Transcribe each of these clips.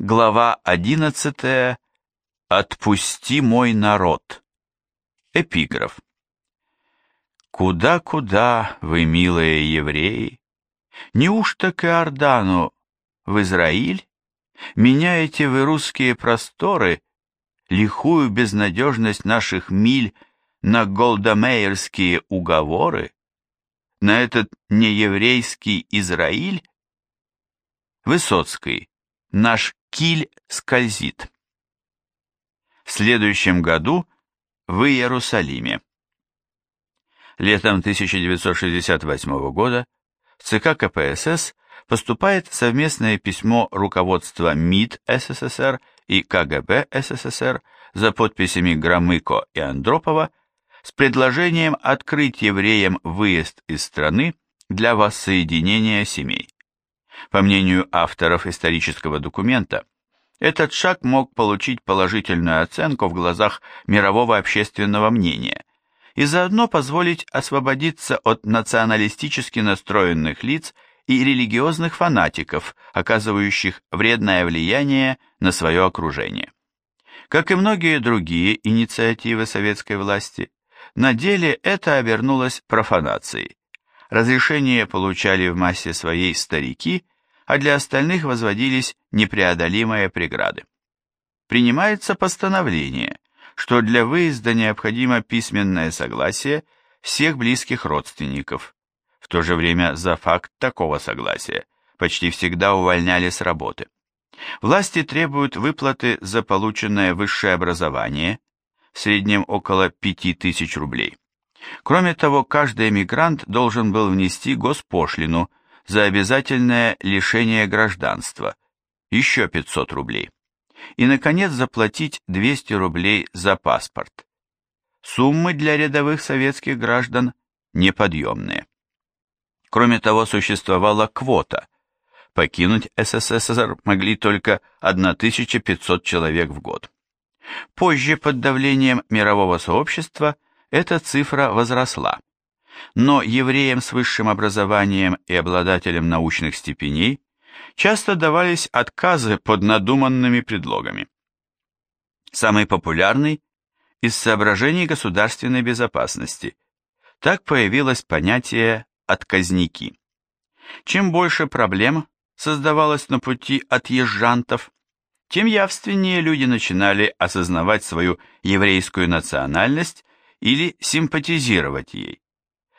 Глава 11. Отпусти мой народ. Эпиграф. Куда-куда вы, милые евреи? Неужто к Иордану в Израиль? Меняете вы русские просторы, лихую безнадежность наших миль на голдомейерские уговоры? На этот нееврейский Израиль? Высоцкий. Наш киль скользит. В следующем году в Иерусалиме. Летом 1968 года в ЦК КПСС поступает совместное письмо руководства МИД СССР и КГБ СССР за подписями Громыко и Андропова с предложением открыть евреям выезд из страны для воссоединения семей. По мнению авторов исторического документа, этот шаг мог получить положительную оценку в глазах мирового общественного мнения и заодно позволить освободиться от националистически настроенных лиц и религиозных фанатиков, оказывающих вредное влияние на свое окружение. Как и многие другие инициативы советской власти, на деле это обернулось профанацией. Разрешение получали в массе своей старики – а для остальных возводились непреодолимые преграды. Принимается постановление, что для выезда необходимо письменное согласие всех близких родственников. В то же время за факт такого согласия почти всегда увольняли с работы. Власти требуют выплаты за полученное высшее образование, в среднем около 5000 рублей. Кроме того, каждый эмигрант должен был внести госпошлину за обязательное лишение гражданства, еще 500 рублей. И, наконец, заплатить 200 рублей за паспорт. Суммы для рядовых советских граждан неподъемные. Кроме того, существовала квота. Покинуть СССР могли только 1500 человек в год. Позже, под давлением мирового сообщества, эта цифра возросла но евреям с высшим образованием и обладателям научных степеней часто давались отказы под надуманными предлогами. Самый популярный – из соображений государственной безопасности. Так появилось понятие «отказники». Чем больше проблем создавалось на пути отъезжантов, тем явственнее люди начинали осознавать свою еврейскую национальность или симпатизировать ей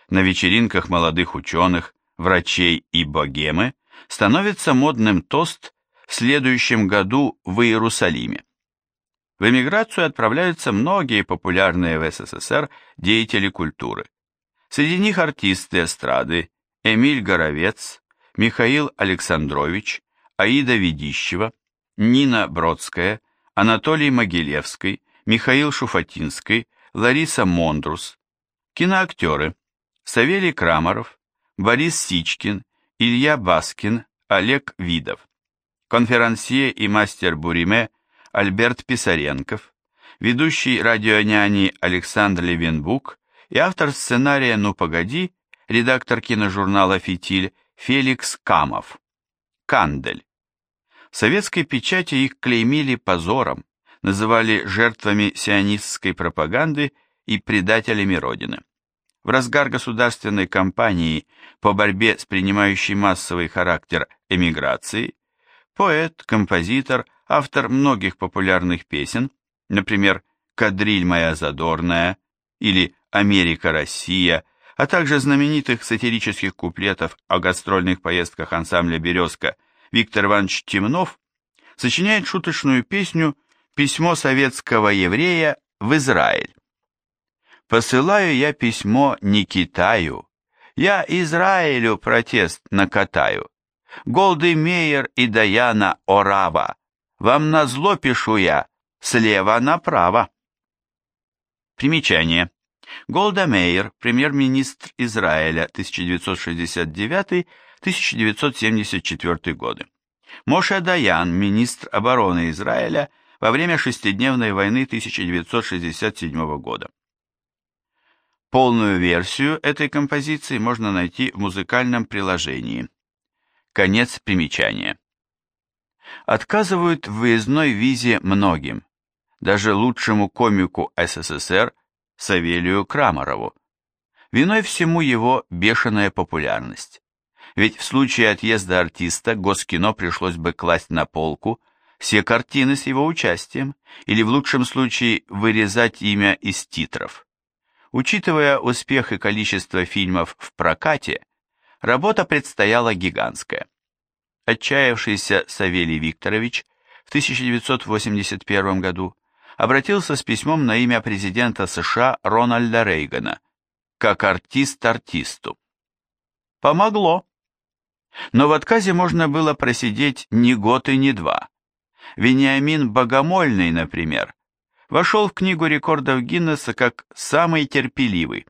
на вечеринках молодых ученых, врачей и богемы становится модным тост в следующем году в Иерусалиме. В эмиграцию отправляются многие популярные в СССР деятели культуры. Среди них артисты эстрады Эмиль Горовец, Михаил Александрович, Аида Ведищева, Нина Бродская, Анатолий Могилевский, Михаил Шуфутинский, Лариса Мондрус, киноактеры Савелий Крамаров, Борис Сичкин, Илья Баскин, Олег Видов, конферансье и мастер буриме Альберт Писаренков, ведущий «Радионяни» Александр Левенбук и автор сценария «Ну погоди», редактор киножурнала «Фитиль» Феликс Камов. Кандель. В советской печати их клеймили позором, называли жертвами сионистской пропаганды и предателями Родины. В разгар государственной кампании по борьбе с принимающей массовый характер эмиграцией поэт, композитор, автор многих популярных песен, например, «Кадриль моя задорная» или «Америка-Россия», а также знаменитых сатирических куплетов о гастрольных поездках ансамбля «Березка» Виктор Иванович Темнов, сочиняет шуточную песню «Письмо советского еврея в Израиль». Посылаю я письмо не Китаю, я Израилю протест накатаю. Голды Мейер и Даяна Орава, вам назло пишу я, слева направо. Примечание. Голда Мейер, премьер-министр Израиля 1969-1974 годы. Моше Даян, министр обороны Израиля во время шестидневной войны 1967 года. Полную версию этой композиции можно найти в музыкальном приложении. Конец примечания. отказывают в выездной визе многим, даже лучшему комику СССР Савелию Крамарову. Виной всему его бешеная популярность. Ведь в случае отъезда артиста Госкино пришлось бы класть на полку все картины с его участием, или в лучшем случае вырезать имя из титров. Учитывая успех и количество фильмов в прокате, работа предстояла гигантская. Отчаявшийся Савелий Викторович в 1981 году обратился с письмом на имя президента США Рональда Рейгана, как артист артисту. Помогло. Но в отказе можно было просидеть не год и не два. Вениамин Богомольный, например, вошел в книгу рекордов Гиннесса как самый терпеливый.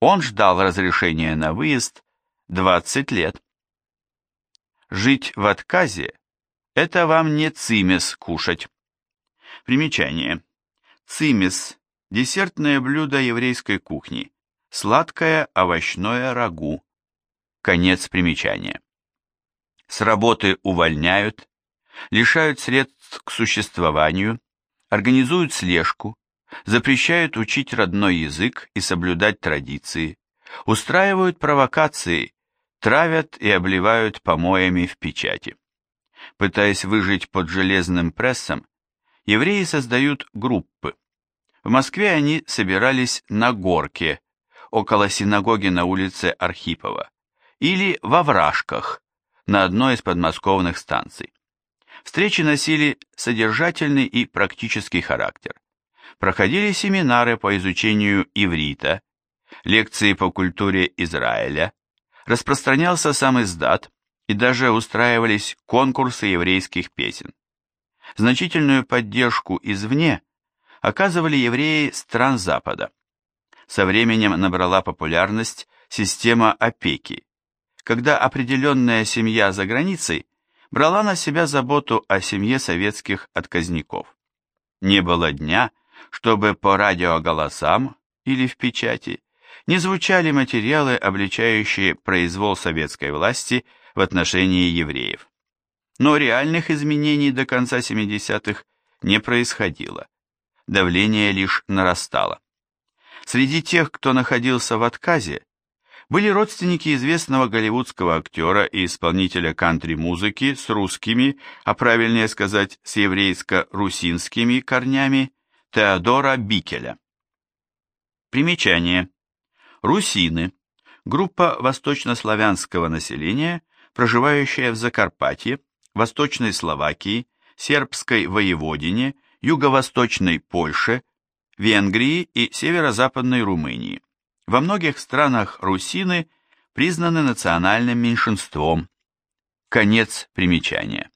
Он ждал разрешения на выезд 20 лет. Жить в отказе – это вам не цимес кушать. Примечание. Цимес – десертное блюдо еврейской кухни, сладкое овощное рагу. Конец примечания. С работы увольняют, лишают средств к существованию, организуют слежку, запрещают учить родной язык и соблюдать традиции, устраивают провокации, травят и обливают помоями в печати. Пытаясь выжить под железным прессом, евреи создают группы. В Москве они собирались на горке, около синагоги на улице Архипова, или во Вражках, на одной из подмосковных станций. Встречи носили содержательный и практический характер. Проходили семинары по изучению иврита, лекции по культуре Израиля, распространялся сам издат и даже устраивались конкурсы еврейских песен. Значительную поддержку извне оказывали евреи стран Запада. Со временем набрала популярность система опеки, когда определенная семья за границей брала на себя заботу о семье советских отказников. Не было дня, чтобы по радиоголосам или в печати не звучали материалы, обличающие произвол советской власти в отношении евреев. Но реальных изменений до конца 70-х не происходило. Давление лишь нарастало. Среди тех, кто находился в отказе, были родственники известного голливудского актера и исполнителя кантри-музыки с русскими, а правильнее сказать, с еврейско-русинскими корнями, Теодора Бикеля. Примечание. Русины – группа восточнославянского населения, проживающая в Закарпатье, Восточной Словакии, Сербской Воеводине, Юго-Восточной Польше, Венгрии и Северо-Западной Румынии. Во многих странах русины признаны национальным меньшинством. Конец примечания.